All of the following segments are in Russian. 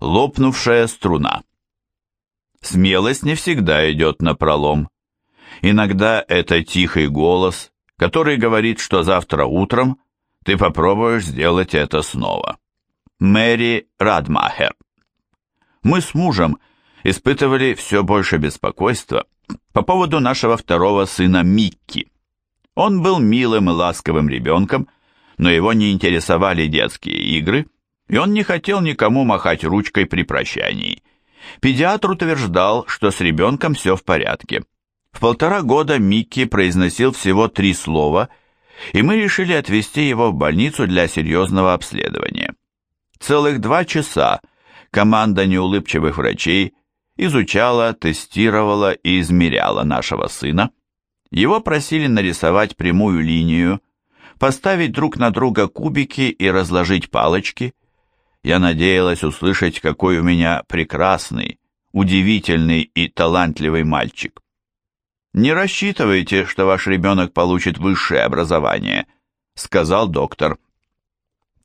Лопнувшая струна. Смелость не всегда идет на пролом. Иногда это тихий голос, который говорит, что завтра утром ты попробуешь сделать это снова. Мэри Радмахер. Мы с мужем испытывали все больше беспокойства по поводу нашего второго сына Микки. Он был милым и ласковым ребенком, но его не интересовали детские игры, и он не хотел никому махать ручкой при прощании. Педиатр утверждал, что с ребенком все в порядке. В полтора года Микки произносил всего три слова, и мы решили отвезти его в больницу для серьезного обследования. Целых два часа команда неулыбчивых врачей изучала, тестировала и измеряла нашего сына. Его просили нарисовать прямую линию, поставить друг на друга кубики и разложить палочки – я надеялась услышать, какой у меня прекрасный, удивительный и талантливый мальчик. «Не рассчитывайте, что ваш ребенок получит высшее образование», — сказал доктор.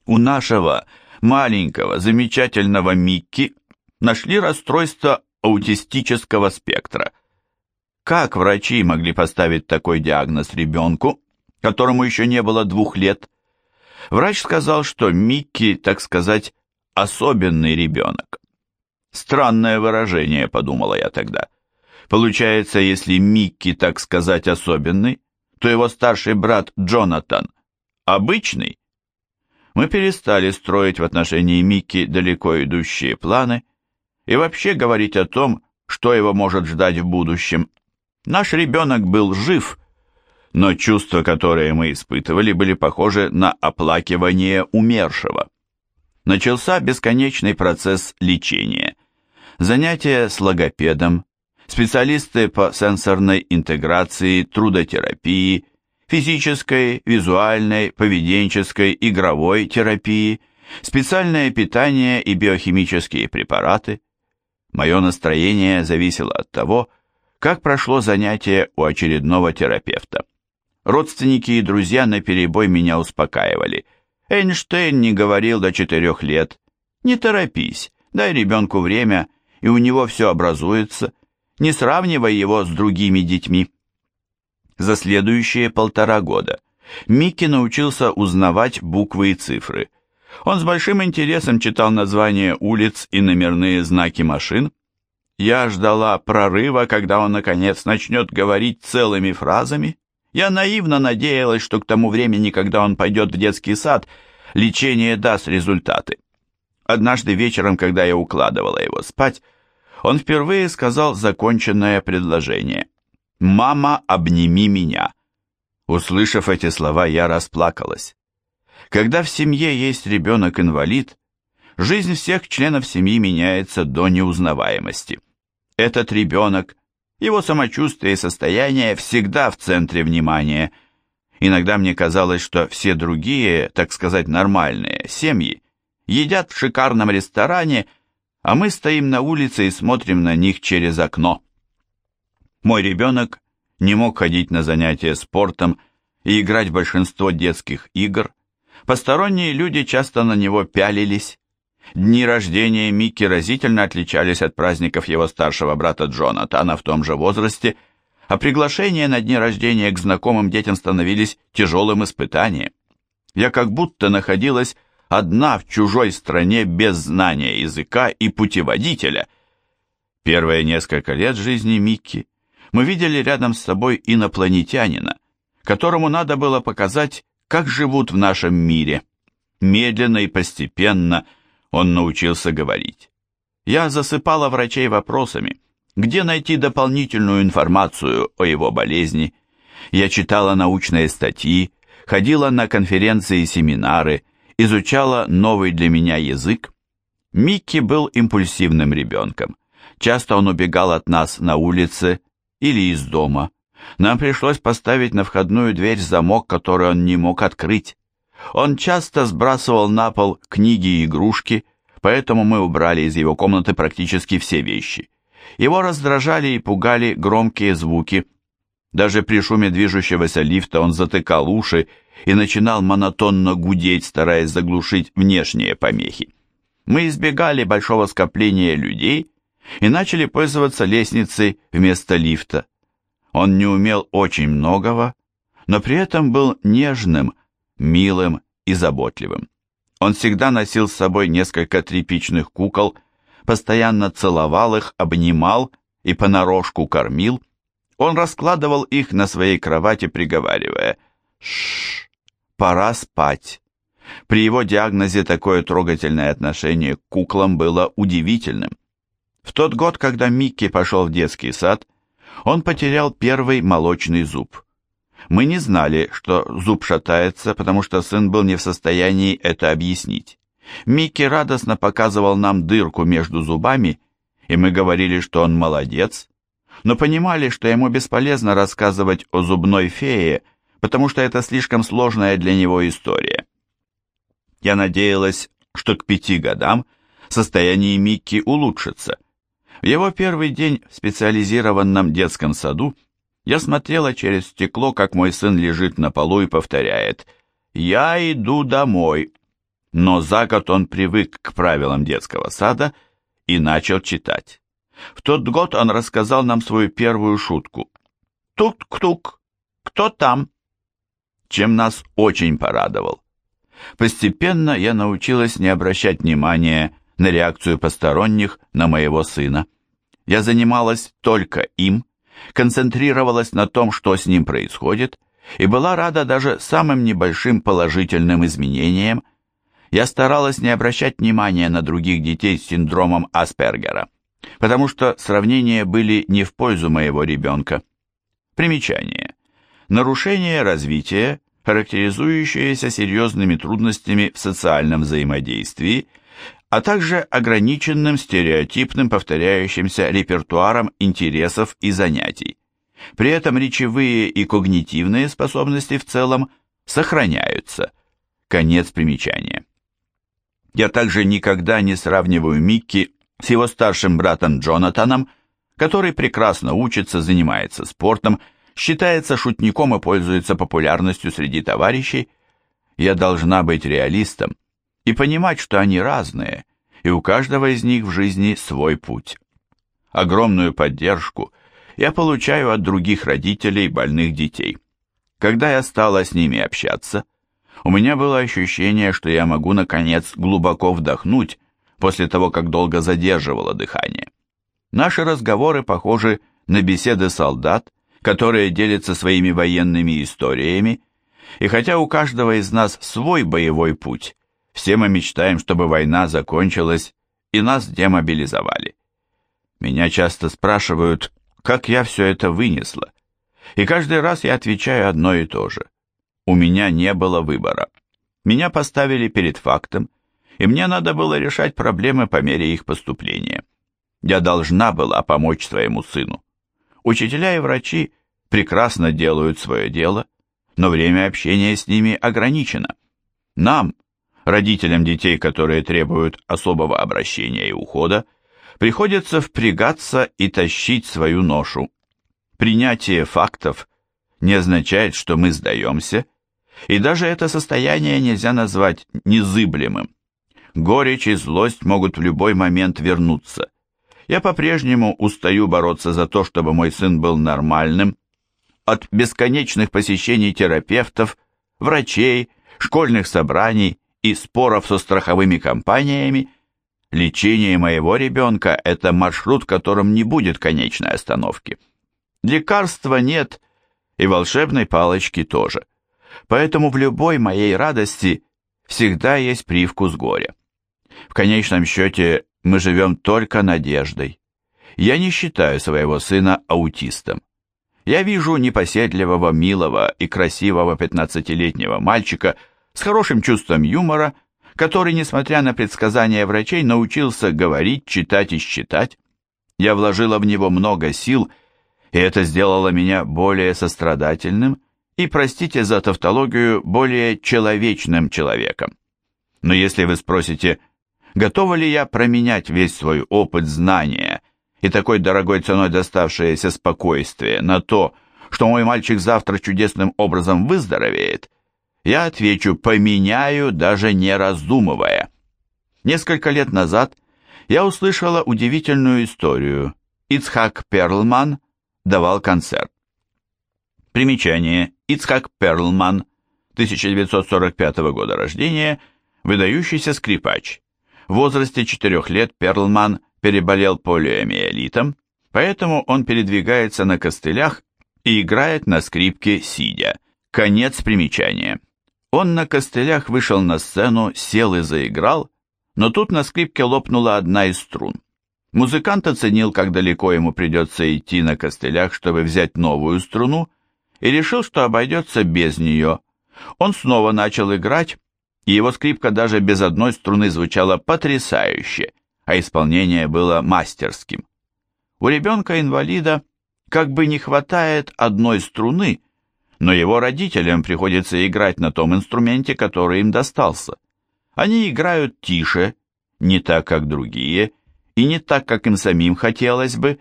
«У нашего маленького, замечательного Микки нашли расстройство аутистического спектра. Как врачи могли поставить такой диагноз ребенку, которому еще не было двух лет? Врач сказал, что Микки, так сказать, особенный ребенок. Странное выражение, подумала я тогда. Получается, если Микки, так сказать, особенный, то его старший брат Джонатан обычный? Мы перестали строить в отношении Микки далеко идущие планы и вообще говорить о том, что его может ждать в будущем. Наш ребенок был жив, но чувства, которые мы испытывали, были похожи на оплакивание умершего начался бесконечный процесс лечения. Занятия с логопедом, специалисты по сенсорной интеграции, трудотерапии, физической, визуальной, поведенческой, игровой терапии, специальное питание и биохимические препараты. Мое настроение зависело от того, как прошло занятие у очередного терапевта. Родственники и друзья наперебой меня успокаивали – Эйнштейн не говорил до четырех лет. Не торопись, дай ребенку время, и у него все образуется. Не сравнивай его с другими детьми. За следующие полтора года Микки научился узнавать буквы и цифры. Он с большим интересом читал названия улиц и номерные знаки машин. Я ждала прорыва, когда он, наконец, начнет говорить целыми фразами. Я наивно надеялась, что к тому времени, когда он пойдет в детский сад, лечение даст результаты. Однажды вечером, когда я укладывала его спать, он впервые сказал законченное предложение. «Мама, обними меня». Услышав эти слова, я расплакалась. Когда в семье есть ребенок-инвалид, жизнь всех членов семьи меняется до неузнаваемости. Этот ребенок его самочувствие и состояние всегда в центре внимания. Иногда мне казалось, что все другие, так сказать, нормальные семьи едят в шикарном ресторане, а мы стоим на улице и смотрим на них через окно. Мой ребенок не мог ходить на занятия спортом и играть в большинство детских игр. Посторонние люди часто на него пялились. Дни рождения Микки разительно отличались от праздников его старшего брата Джонатана в том же возрасте, а приглашения на дни рождения к знакомым детям становились тяжелым испытанием. Я как будто находилась одна в чужой стране без знания языка и путеводителя. Первые несколько лет жизни Микки мы видели рядом с собой инопланетянина, которому надо было показать, как живут в нашем мире. Медленно и постепенно – он научился говорить. Я засыпала врачей вопросами, где найти дополнительную информацию о его болезни. Я читала научные статьи, ходила на конференции и семинары, изучала новый для меня язык. Микки был импульсивным ребенком. Часто он убегал от нас на улице или из дома. Нам пришлось поставить на входную дверь замок, который он не мог открыть. Он часто сбрасывал на пол книги и игрушки, поэтому мы убрали из его комнаты практически все вещи. Его раздражали и пугали громкие звуки. Даже при шуме движущегося лифта он затыкал уши и начинал монотонно гудеть, стараясь заглушить внешние помехи. Мы избегали большого скопления людей и начали пользоваться лестницей вместо лифта. Он не умел очень многого, но при этом был нежным, милым и заботливым. Он всегда носил с собой несколько тряпичных кукол, постоянно целовал их, обнимал и понарошку кормил. Он раскладывал их на своей кровати, приговаривая «Шш, пора спать». При его диагнозе такое трогательное отношение к куклам было удивительным. В тот год, когда Микки пошел в детский сад, он потерял первый молочный зуб. Мы не знали, что зуб шатается, потому что сын был не в состоянии это объяснить. Микки радостно показывал нам дырку между зубами, и мы говорили, что он молодец, но понимали, что ему бесполезно рассказывать о зубной фее, потому что это слишком сложная для него история. Я надеялась, что к пяти годам состояние Микки улучшится. В его первый день в специализированном детском саду я смотрела через стекло, как мой сын лежит на полу и повторяет «Я иду домой». Но за год он привык к правилам детского сада и начал читать. В тот год он рассказал нам свою первую шутку. «Тук-тук, кто там?» Чем нас очень порадовал. Постепенно я научилась не обращать внимания на реакцию посторонних на моего сына. Я занималась только им, концентрировалась на том, что с ним происходит, и была рада даже самым небольшим положительным изменениям. Я старалась не обращать внимания на других детей с синдромом Аспергера, потому что сравнения были не в пользу моего ребенка. Примечание. Нарушение развития, характеризующееся серьезными трудностями в социальном взаимодействии – а также ограниченным стереотипным повторяющимся репертуаром интересов и занятий. При этом речевые и когнитивные способности в целом сохраняются. Конец примечания. Я также никогда не сравниваю Микки с его старшим братом Джонатаном, который прекрасно учится, занимается спортом, считается шутником и пользуется популярностью среди товарищей. Я должна быть реалистом и понимать, что они разные, и у каждого из них в жизни свой путь. Огромную поддержку я получаю от других родителей больных детей. Когда я стала с ними общаться, у меня было ощущение, что я могу, наконец, глубоко вдохнуть после того, как долго задерживала дыхание. Наши разговоры похожи на беседы солдат, которые делятся своими военными историями, и хотя у каждого из нас свой боевой путь, все мы мечтаем, чтобы война закончилась и нас демобилизовали. Меня часто спрашивают, как я все это вынесла. И каждый раз я отвечаю одно и то же. У меня не было выбора. Меня поставили перед фактом, и мне надо было решать проблемы по мере их поступления. Я должна была помочь своему сыну. Учителя и врачи прекрасно делают свое дело, но время общения с ними ограничено. Нам, родителям детей, которые требуют особого обращения и ухода, приходится впрягаться и тащить свою ношу. Принятие фактов не означает, что мы сдаемся, и даже это состояние нельзя назвать незыблемым. Горечь и злость могут в любой момент вернуться. Я по-прежнему устаю бороться за то, чтобы мой сын был нормальным, от бесконечных посещений терапевтов, врачей, школьных собраний, и споров со страховыми компаниями, лечение моего ребенка – это маршрут, в котором не будет конечной остановки. Лекарства нет, и волшебной палочки тоже. Поэтому в любой моей радости всегда есть привкус горя. В конечном счете мы живем только надеждой. Я не считаю своего сына аутистом. Я вижу непоседливого, милого и красивого 15-летнего мальчика – с хорошим чувством юмора, который, несмотря на предсказания врачей, научился говорить, читать и считать. Я вложила в него много сил, и это сделало меня более сострадательным и, простите за тавтологию, более человечным человеком. Но если вы спросите, готова ли я променять весь свой опыт знания и такой дорогой ценой доставшееся спокойствие на то, что мой мальчик завтра чудесным образом выздоровеет, я отвечу «поменяю, даже не раздумывая». Несколько лет назад я услышала удивительную историю. Ицхак Перлман давал концерт. Примечание. Ицхак Перлман, 1945 года рождения, выдающийся скрипач. В возрасте 4 лет Перлман переболел полиомиелитом, поэтому он передвигается на костылях и играет на скрипке сидя. Конец примечания. Он на костылях вышел на сцену, сел и заиграл, но тут на скрипке лопнула одна из струн. Музыкант оценил, как далеко ему придется идти на костылях, чтобы взять новую струну, и решил, что обойдется без нее. Он снова начал играть, и его скрипка даже без одной струны звучала потрясающе, а исполнение было мастерским. У ребенка-инвалида как бы не хватает одной струны, но его родителям приходится играть на том инструменте, который им достался. Они играют тише, не так, как другие, и не так, как им самим хотелось бы,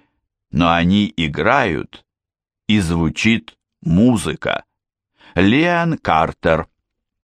но они играют, и звучит музыка. Лиан Картер